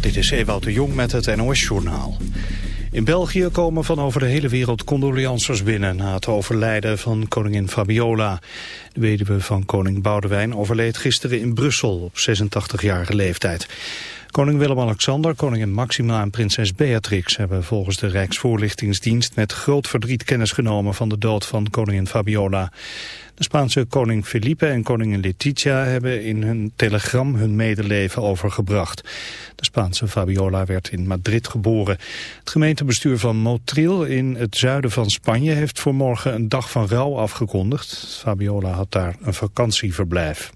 Dit is Ewout de Jong met het NOS-journaal. In België komen van over de hele wereld condoleances binnen... na het overlijden van koningin Fabiola. De weduwe van koning Boudewijn overleed gisteren in Brussel... op 86-jarige leeftijd. Koning Willem-Alexander, koningin Maxima en prinses Beatrix hebben volgens de Rijksvoorlichtingsdienst met groot verdriet kennis genomen van de dood van koningin Fabiola. De Spaanse koning Felipe en koningin Letizia hebben in hun telegram hun medeleven overgebracht. De Spaanse Fabiola werd in Madrid geboren. Het gemeentebestuur van Motril in het zuiden van Spanje heeft voor morgen een dag van rouw afgekondigd. Fabiola had daar een vakantieverblijf.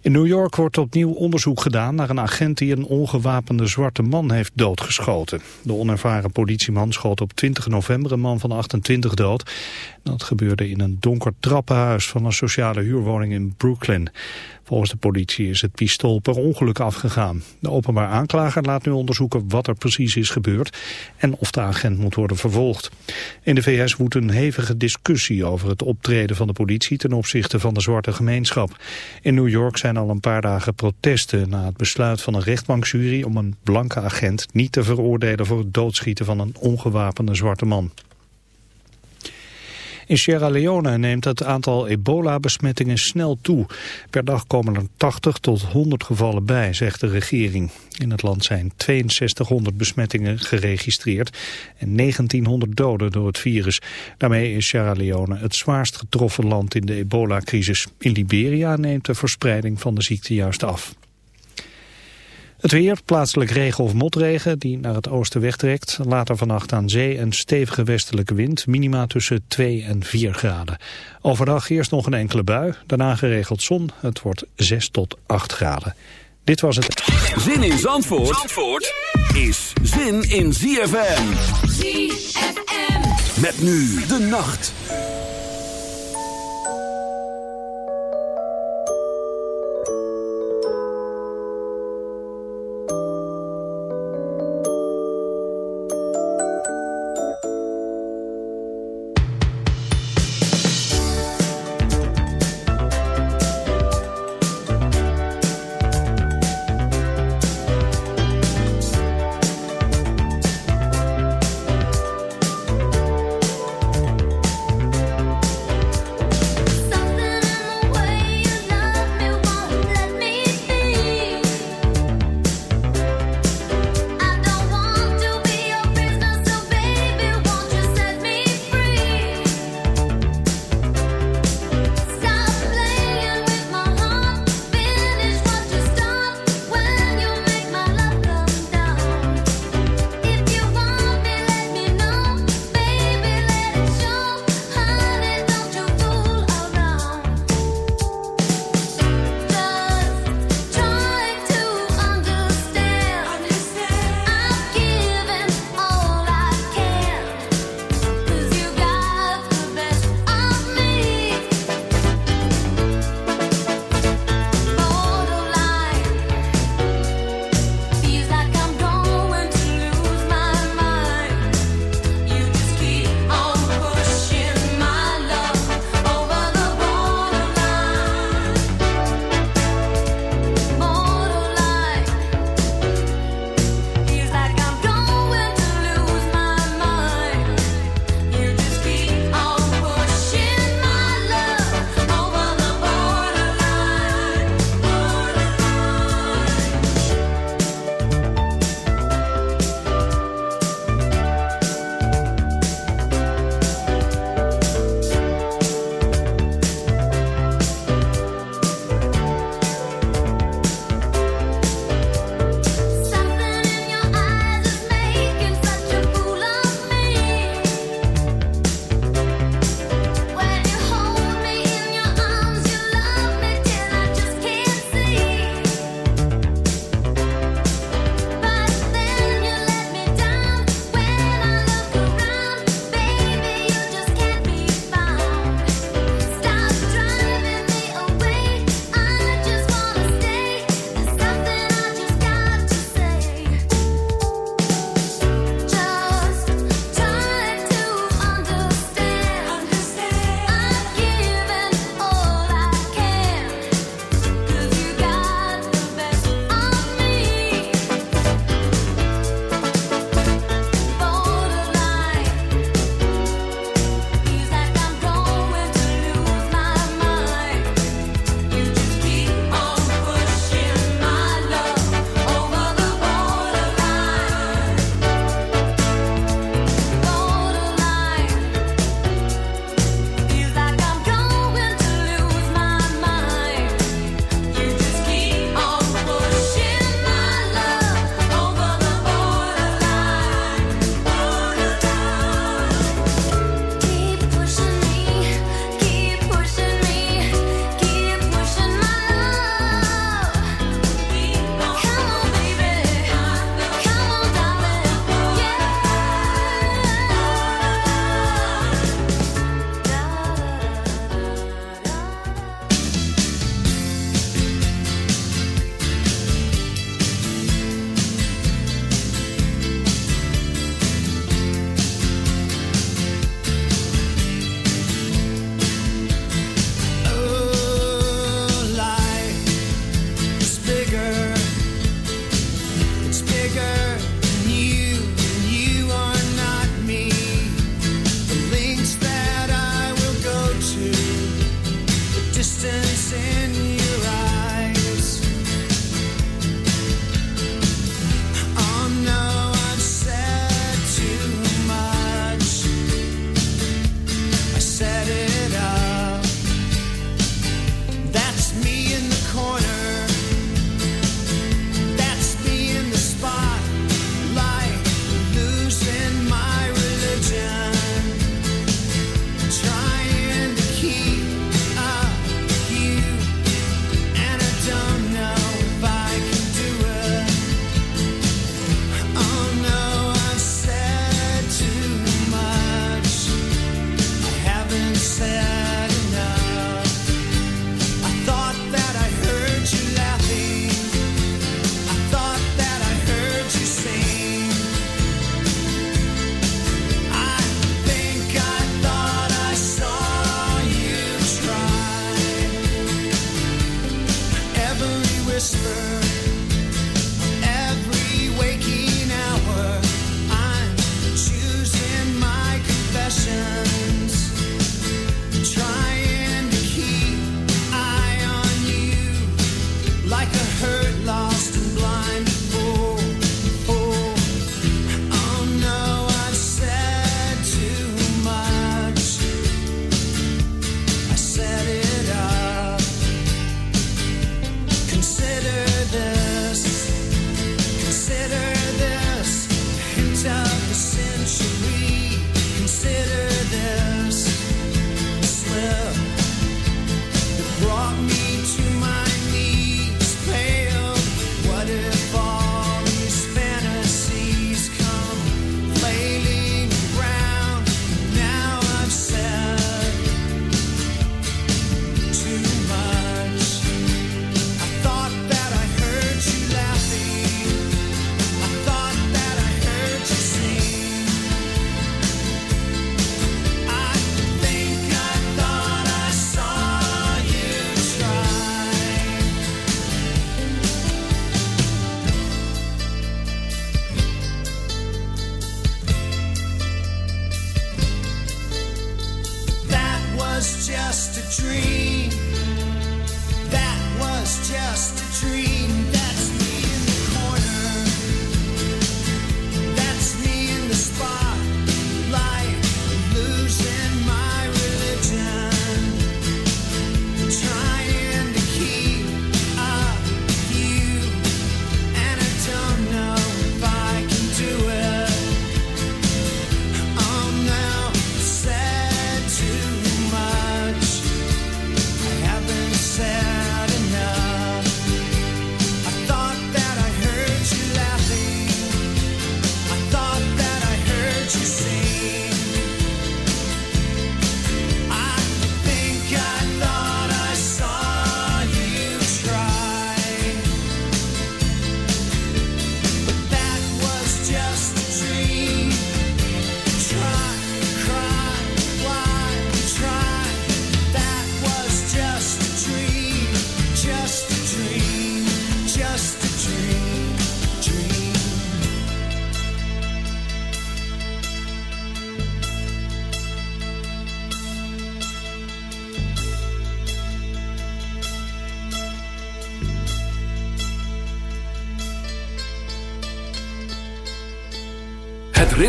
In New York wordt opnieuw onderzoek gedaan naar een agent die een ongewapende zwarte man heeft doodgeschoten. De onervaren politieman schoot op 20 november een man van 28 dood. Dat gebeurde in een donker trappenhuis van een sociale huurwoning in Brooklyn. Volgens de politie is het pistool per ongeluk afgegaan. De openbaar aanklager laat nu onderzoeken wat er precies is gebeurd en of de agent moet worden vervolgd. In de VS woedt een hevige discussie over het optreden van de politie ten opzichte van de zwarte gemeenschap. In New York zijn al een paar dagen protesten na het besluit van een rechtbankjury om een blanke agent niet te veroordelen voor het doodschieten van een ongewapende zwarte man. In Sierra Leone neemt het aantal ebola-besmettingen snel toe. Per dag komen er 80 tot 100 gevallen bij, zegt de regering. In het land zijn 6200 besmettingen geregistreerd en 1900 doden door het virus. Daarmee is Sierra Leone het zwaarst getroffen land in de ebola-crisis. In Liberia neemt de verspreiding van de ziekte juist af. Het weer, plaatselijk regen of motregen die naar het oosten wegtrekt. Later vannacht aan zee een stevige westelijke wind, minima tussen 2 en 4 graden. Overdag eerst nog een enkele bui, daarna geregeld zon. Het wordt 6 tot 8 graden. Dit was het. Zin in Zandvoort, Zandvoort is zin in ZFM. ZFM. Met nu de nacht.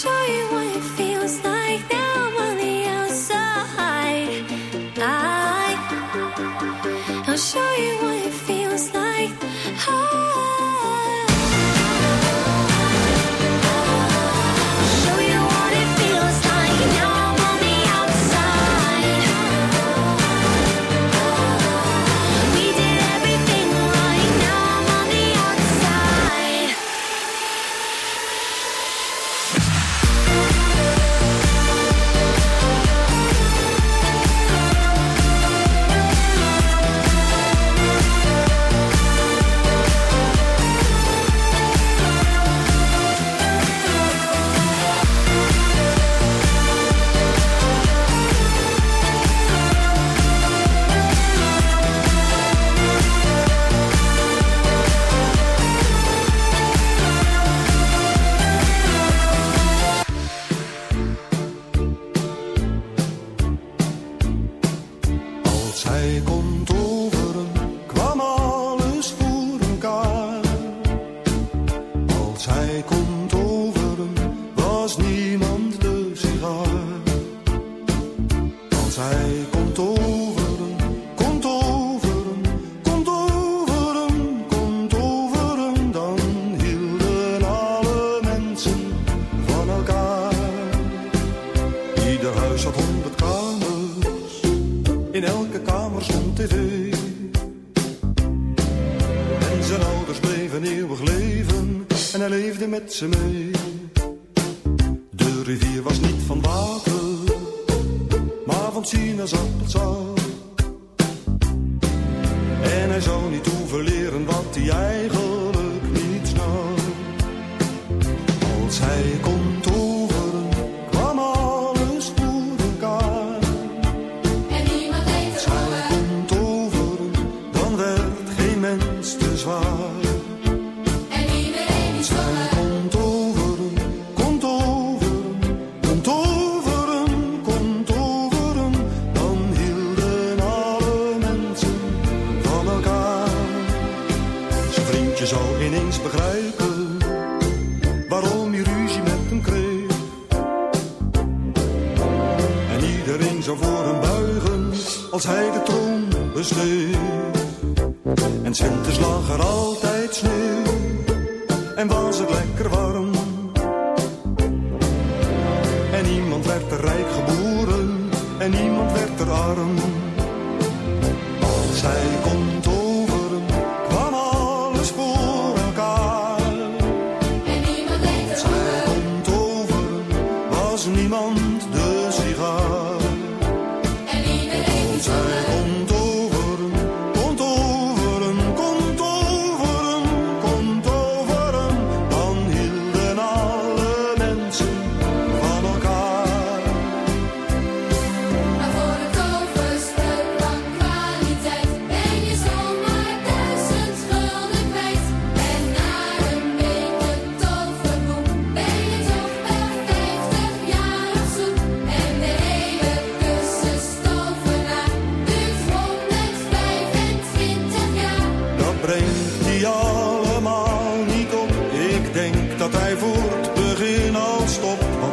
下一吻 ze mee. De rivier was niet van water, maar van sinaasappelsap. En hij zou niet hoeven leren wat hij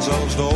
so de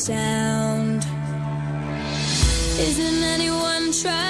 sound. Isn't anyone trying?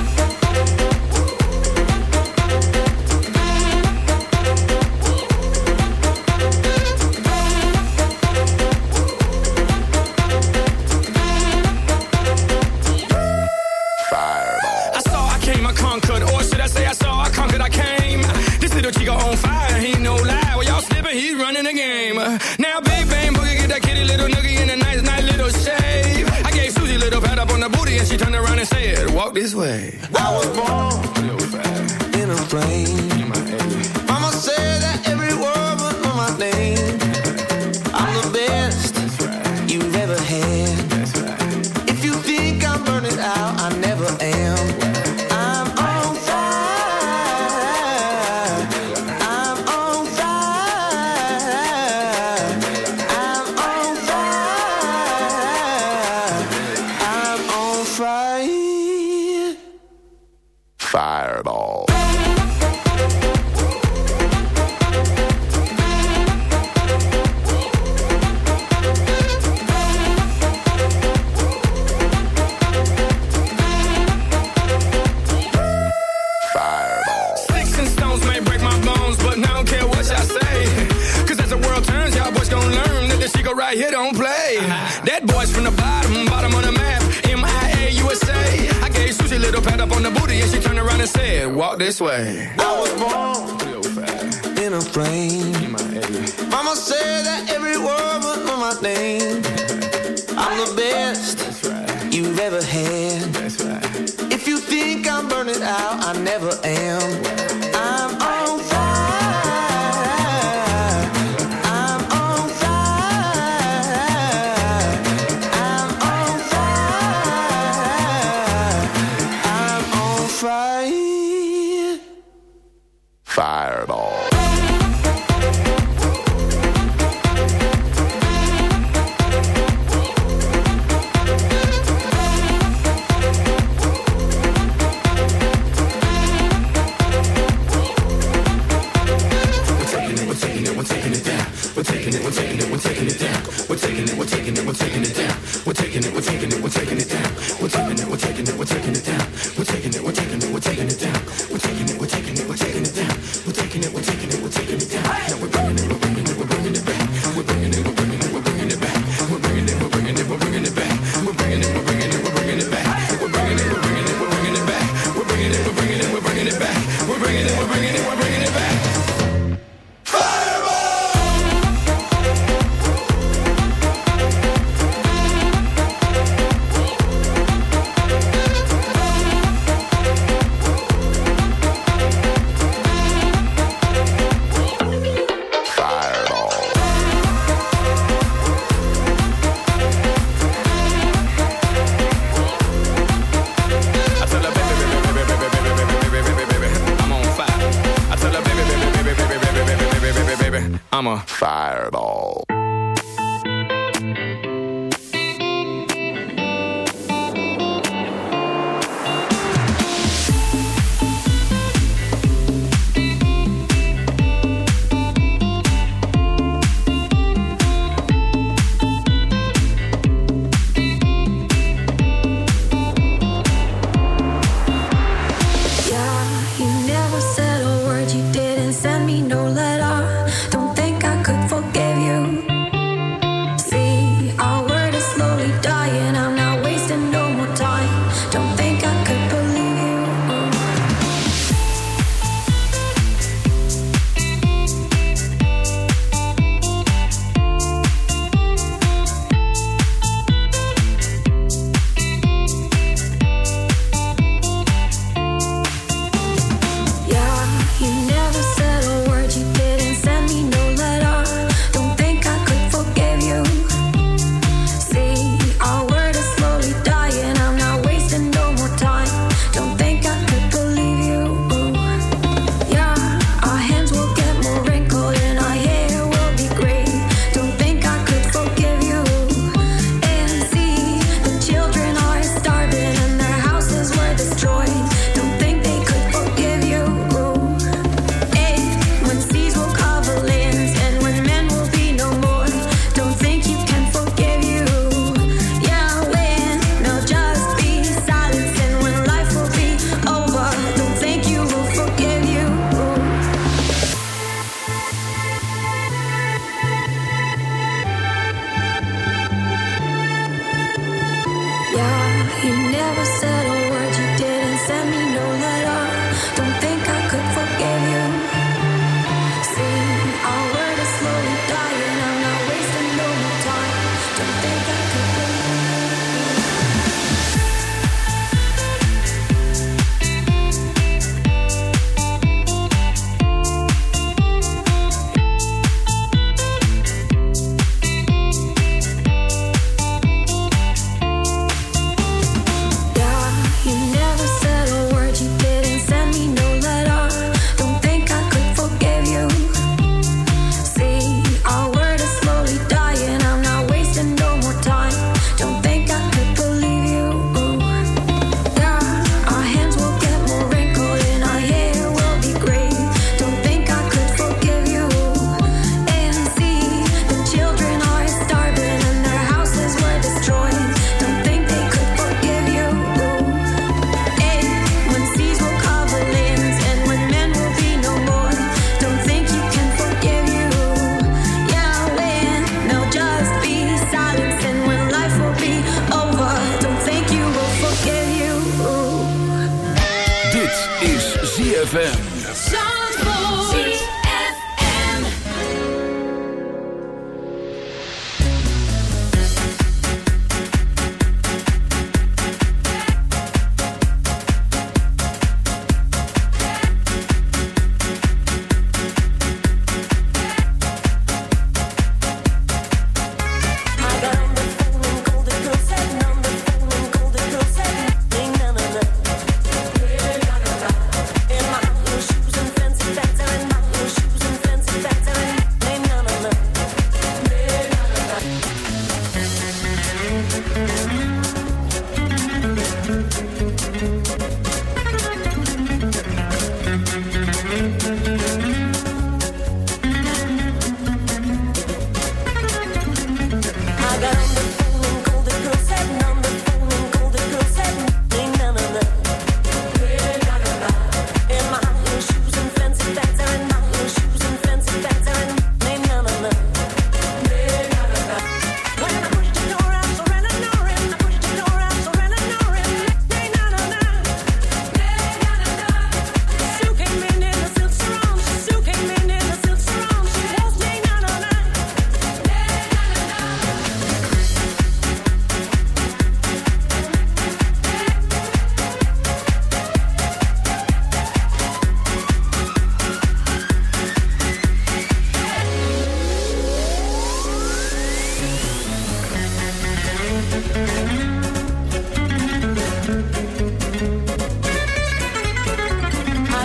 ZFM.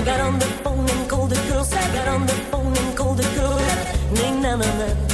got on the phone and called the girls. I got on the phone and called the girls. Ning na na na.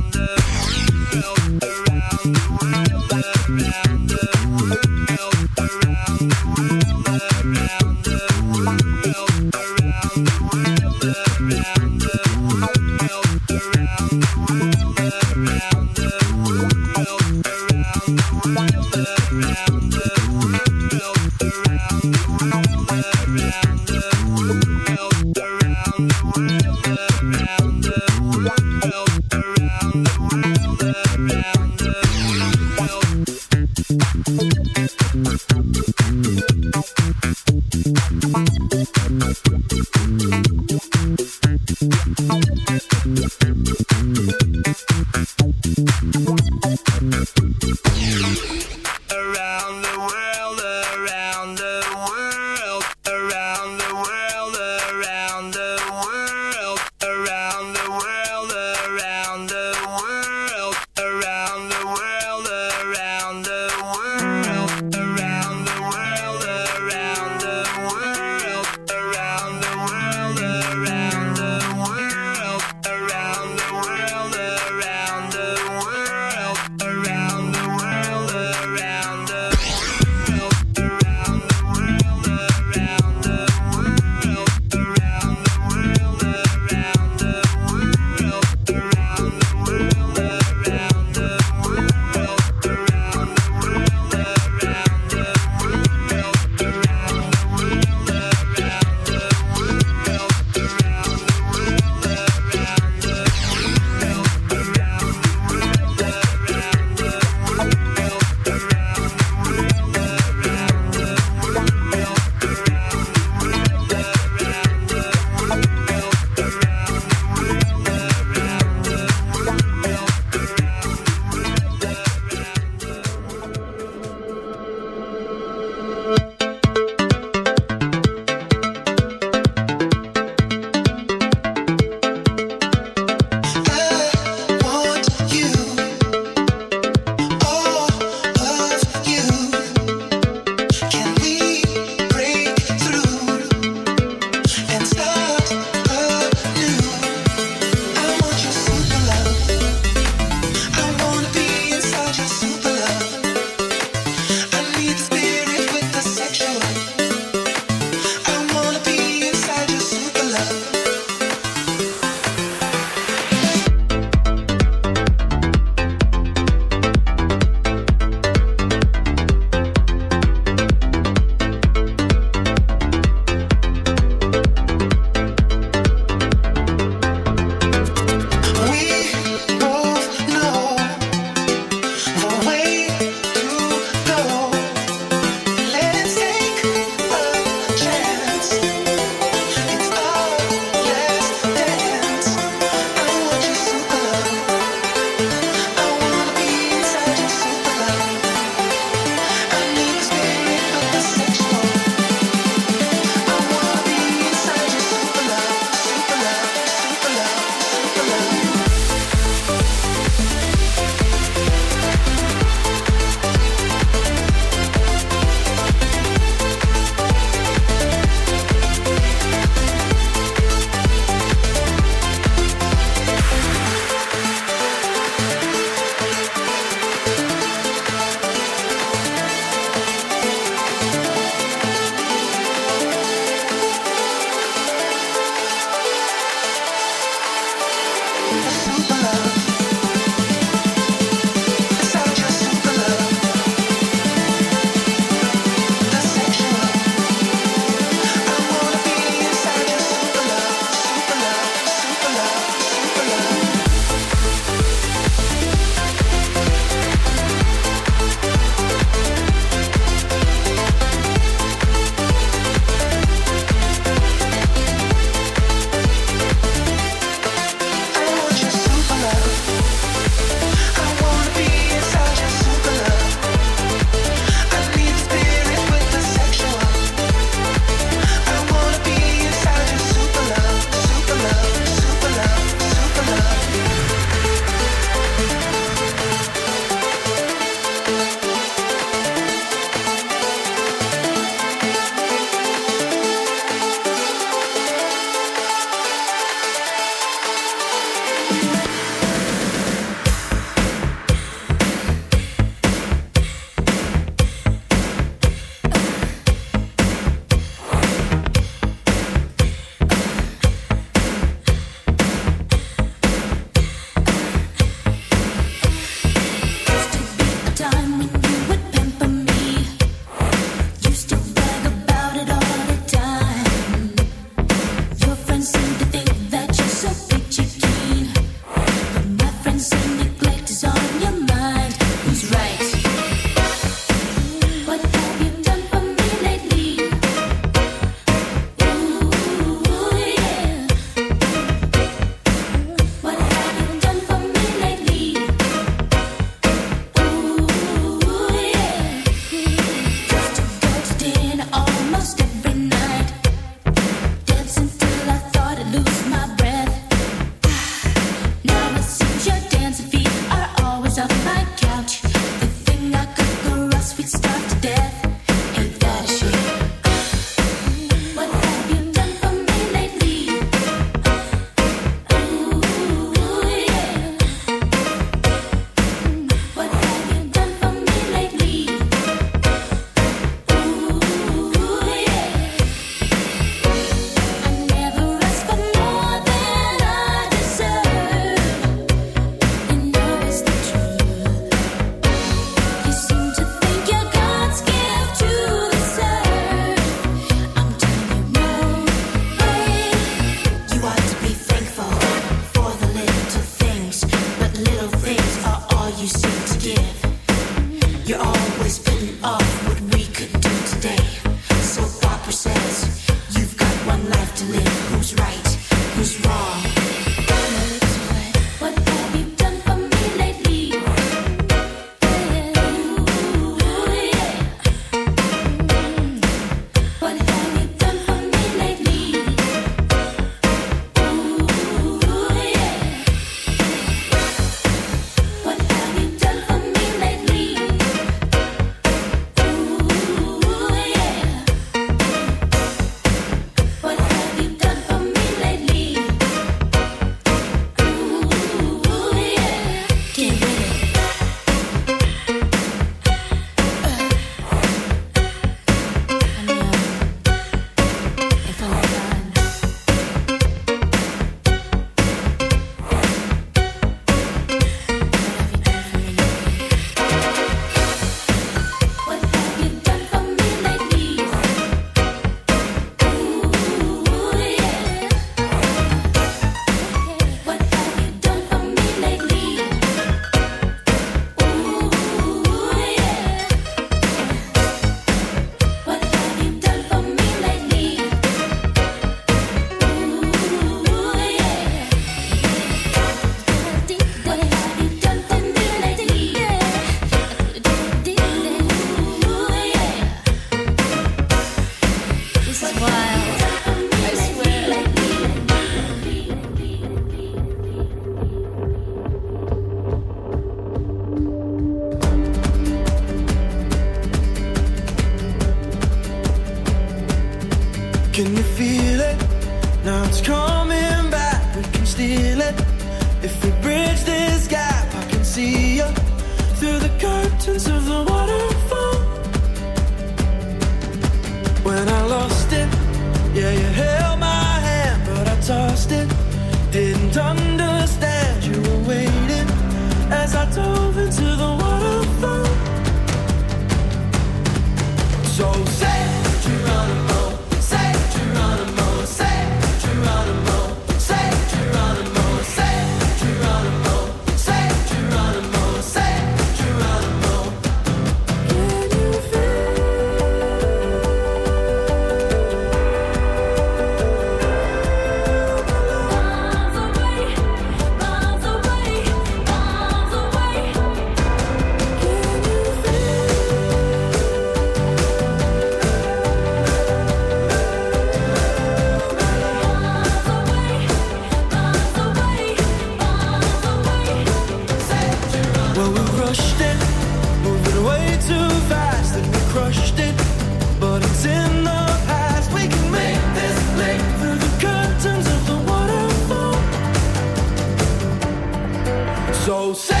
So say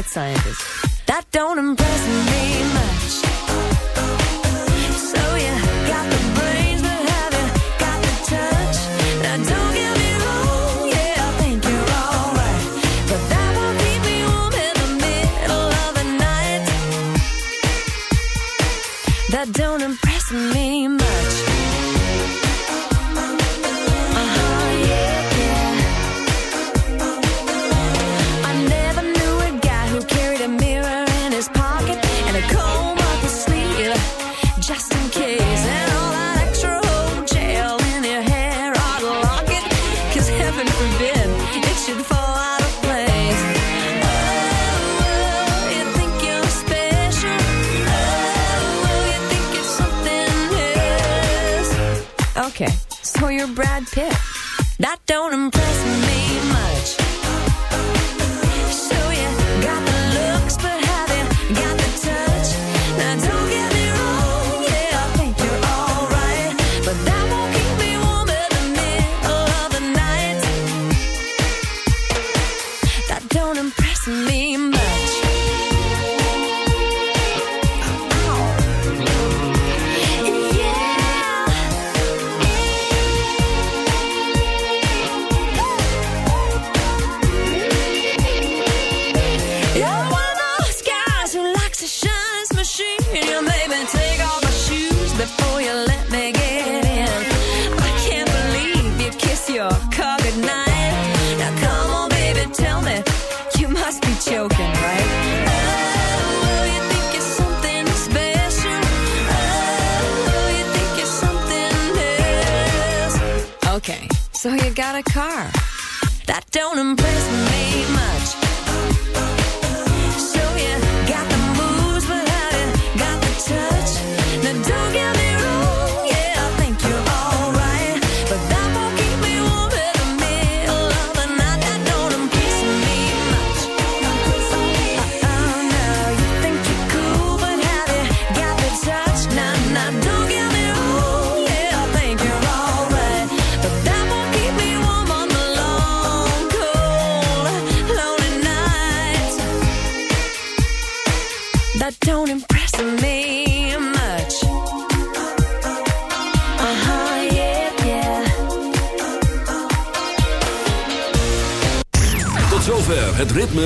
rocket scientist. That don't impress me